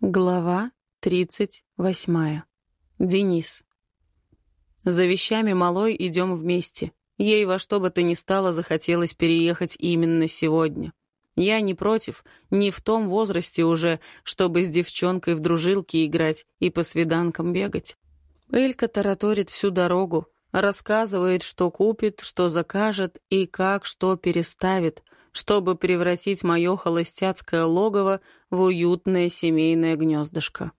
Глава тридцать восьмая. Денис. За вещами малой идем вместе. Ей во что бы то ни стало захотелось переехать именно сегодня. Я не против, не в том возрасте уже, чтобы с девчонкой в дружилки играть и по свиданкам бегать. Элька тараторит всю дорогу, рассказывает, что купит, что закажет и как что переставит, чтобы превратить мое холостяцкое логово в уютное семейное гнездышко.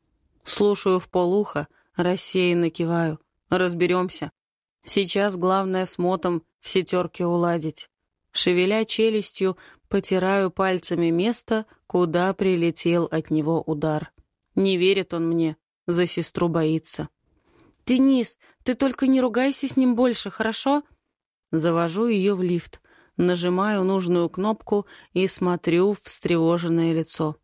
Слушаю в полухо, рассеянно киваю. Разберемся. Сейчас главное с мотом все терки уладить. Шевеля челюстью, потираю пальцами место, куда прилетел от него удар. Не верит он мне, за сестру боится. «Денис, ты только не ругайся с ним больше, хорошо?» Завожу ее в лифт. Нажимаю нужную кнопку и смотрю в встревоженное лицо.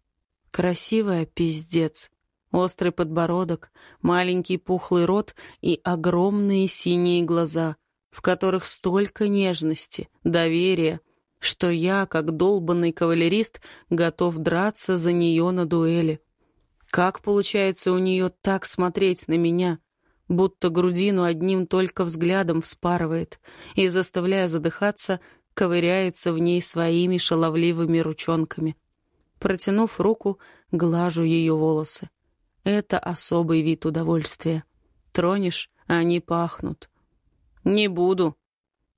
Красивая пиздец. Острый подбородок, маленький пухлый рот и огромные синие глаза, в которых столько нежности, доверия, что я, как долбанный кавалерист, готов драться за нее на дуэли. Как получается у нее так смотреть на меня, будто грудину одним только взглядом вспарывает и, заставляя задыхаться, ковыряется в ней своими шаловливыми ручонками. Протянув руку, глажу ее волосы. Это особый вид удовольствия. Тронешь, они пахнут. «Не буду».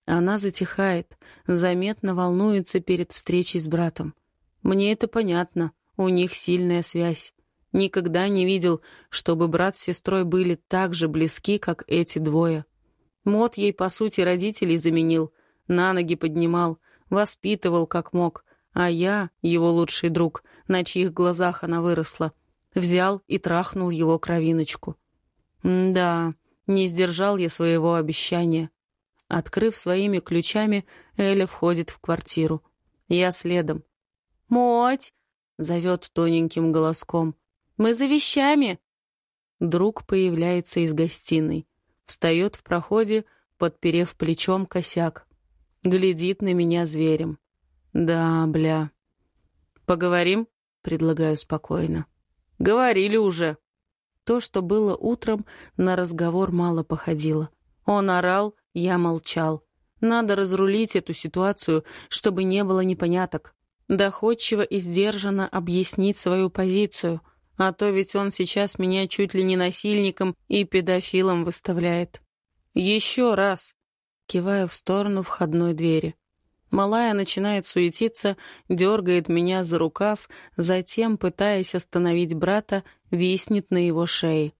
Она затихает, заметно волнуется перед встречей с братом. Мне это понятно, у них сильная связь. Никогда не видел, чтобы брат с сестрой были так же близки, как эти двое. Мот ей, по сути, родителей заменил, на ноги поднимал, воспитывал как мог, а я, его лучший друг, на чьих глазах она выросла, взял и трахнул его кровиночку. М да, не сдержал я своего обещания. Открыв своими ключами, Эля входит в квартиру. Я следом. «Моть!» — зовет тоненьким голоском. «Мы за вещами!» Друг появляется из гостиной. Встает в проходе, подперев плечом косяк. Глядит на меня зверем. Да, бля. Поговорим? Предлагаю спокойно. Говорили уже. То, что было утром, на разговор мало походило. Он орал, я молчал. Надо разрулить эту ситуацию, чтобы не было непоняток. Доходчиво и сдержанно объяснить свою позицию, а то ведь он сейчас меня чуть ли не насильником и педофилом выставляет. Еще раз, кивая в сторону входной двери. Малая начинает суетиться, дергает меня за рукав, затем, пытаясь остановить брата, виснет на его шее.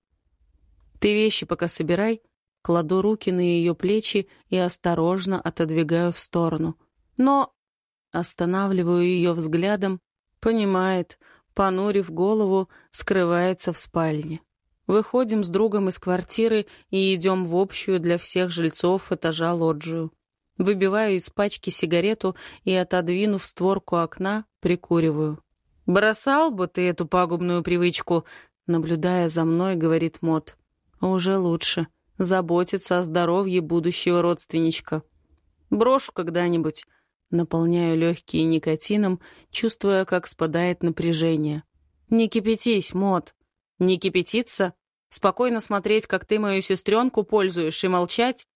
«Ты вещи пока собирай», кладу руки на ее плечи и осторожно отодвигаю в сторону. Но останавливаю ее взглядом, понимает, понурив голову, скрывается в спальне. Выходим с другом из квартиры и идем в общую для всех жильцов этажа лоджию. Выбиваю из пачки сигарету и, отодвинув створку окна, прикуриваю. «Бросал бы ты эту пагубную привычку», наблюдая за мной, говорит Мот. «Уже лучше. Заботиться о здоровье будущего родственничка. Брошу когда-нибудь». Наполняю легкие никотином, чувствуя, как спадает напряжение. «Не кипятись, Мот. Не кипятиться? Спокойно смотреть, как ты мою сестренку пользуешь, и молчать?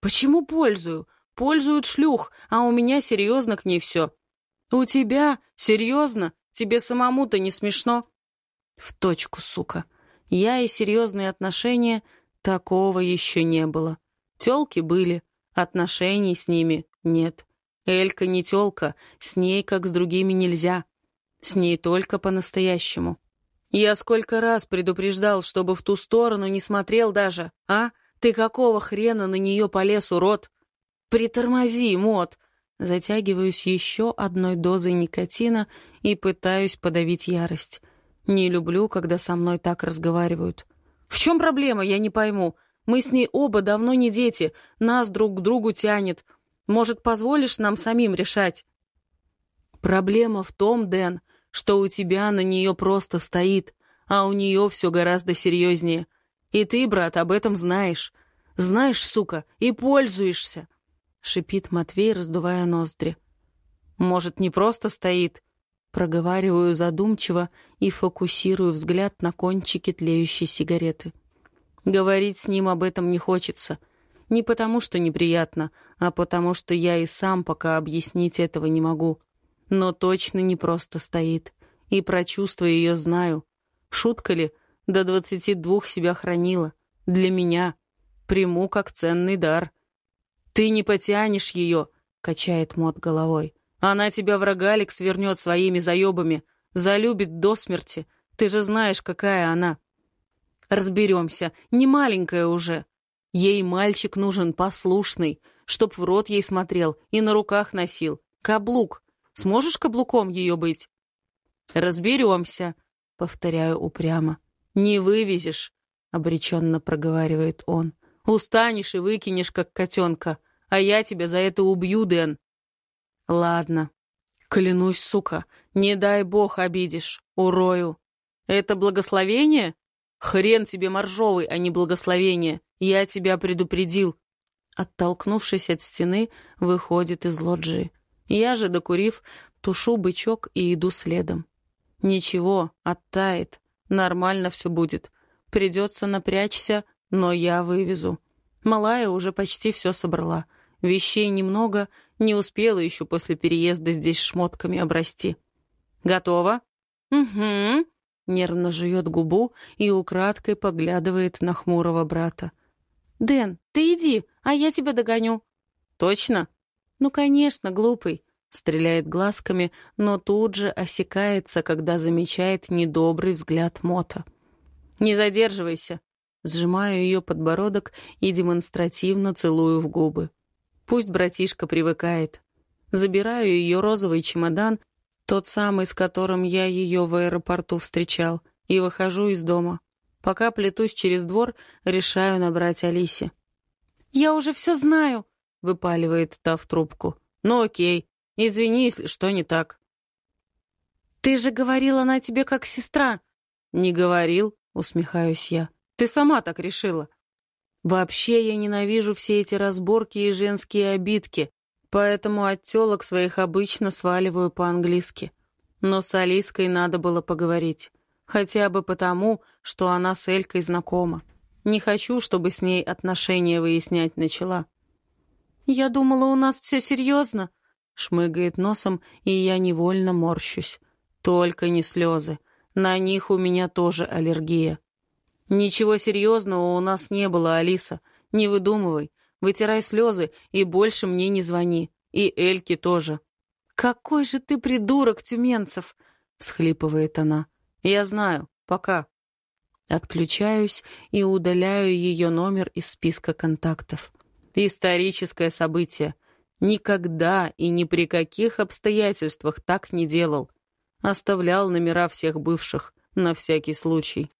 Почему пользую? Пользуют шлюх, а у меня серьезно к ней все. У тебя? Серьезно? Тебе самому-то не смешно? В точку, сука. Я и серьезные отношения, такого еще не было. Телки были, отношений с ними нет. Элька не телка, с ней, как с другими, нельзя. С ней только по-настоящему. Я сколько раз предупреждал, чтобы в ту сторону не смотрел даже, а? Ты какого хрена на нее полез, урод? Притормози, мод. Затягиваюсь еще одной дозой никотина и пытаюсь подавить ярость. Не люблю, когда со мной так разговаривают. В чем проблема, я не пойму. Мы с ней оба давно не дети, нас друг к другу тянет. Может, позволишь нам самим решать? Проблема в том, Дэн, что у тебя на нее просто стоит, а у нее все гораздо серьезнее. И ты, брат, об этом знаешь. Знаешь, сука, и пользуешься!» — шипит Матвей, раздувая ноздри. «Может, не просто стоит?» Проговариваю задумчиво и фокусирую взгляд на кончике тлеющей сигареты. Говорить с ним об этом не хочется. Не потому, что неприятно, а потому, что я и сам пока объяснить этого не могу. Но точно не просто стоит. И про чувства ее знаю. Шутка ли? До двадцати двух себя хранила. Для меня. Приму как ценный дар. «Ты не потянешь ее», — качает Мот головой. «Она тебя в рогалик свернет своими заебами, залюбит до смерти. Ты же знаешь, какая она». «Разберемся, не маленькая уже. Ей мальчик нужен послушный, чтоб в рот ей смотрел и на руках носил. Каблук. Сможешь каблуком ее быть?» «Разберемся», — повторяю упрямо. «Не вывезешь», — обреченно проговаривает он. «Устанешь и выкинешь, как котенка, а я тебя за это убью, Дэн». «Ладно. Клянусь, сука, не дай бог обидишь, урою. Это благословение? Хрен тебе моржовый, а не благословение. Я тебя предупредил». Оттолкнувшись от стены, выходит из лоджии. Я же, докурив, тушу бычок и иду следом. Ничего, оттает. Нормально все будет. Придется напрячься, но я вывезу. Малая уже почти все собрала. Вещей немного, не успела еще после переезда здесь шмотками обрасти. «Готово?» «Угу», — нервно жует губу и украдкой поглядывает на хмурого брата. «Дэн, ты иди, а я тебя догоню». «Точно?» «Ну, конечно, глупый стреляет глазками, но тут же осекается, когда замечает недобрый взгляд Мота. «Не задерживайся!» Сжимаю ее подбородок и демонстративно целую в губы. Пусть братишка привыкает. Забираю ее розовый чемодан, тот самый, с которым я ее в аэропорту встречал, и выхожу из дома. Пока плетусь через двор, решаю набрать Алисе. «Я уже все знаю», — выпаливает та в трубку. «Ну окей, Извини, если что не так». «Ты же говорил, она тебе как сестра». «Не говорил», — усмехаюсь я. «Ты сама так решила». Вообще я ненавижу все эти разборки и женские обидки, поэтому от тёлок своих обычно сваливаю по-английски. Но с Алиской надо было поговорить. Хотя бы потому, что она с Элькой знакома. Не хочу, чтобы с ней отношения выяснять начала. «Я думала, у нас все серьезно», Шмыгает носом, и я невольно морщусь. Только не слезы. На них у меня тоже аллергия. Ничего серьезного у нас не было, Алиса. Не выдумывай. Вытирай слезы и больше мне не звони. И Эльке тоже. «Какой же ты придурок, Тюменцев!» — всхлипывает она. «Я знаю. Пока». Отключаюсь и удаляю ее номер из списка контактов. Историческое событие — Никогда и ни при каких обстоятельствах так не делал. Оставлял номера всех бывших, на всякий случай.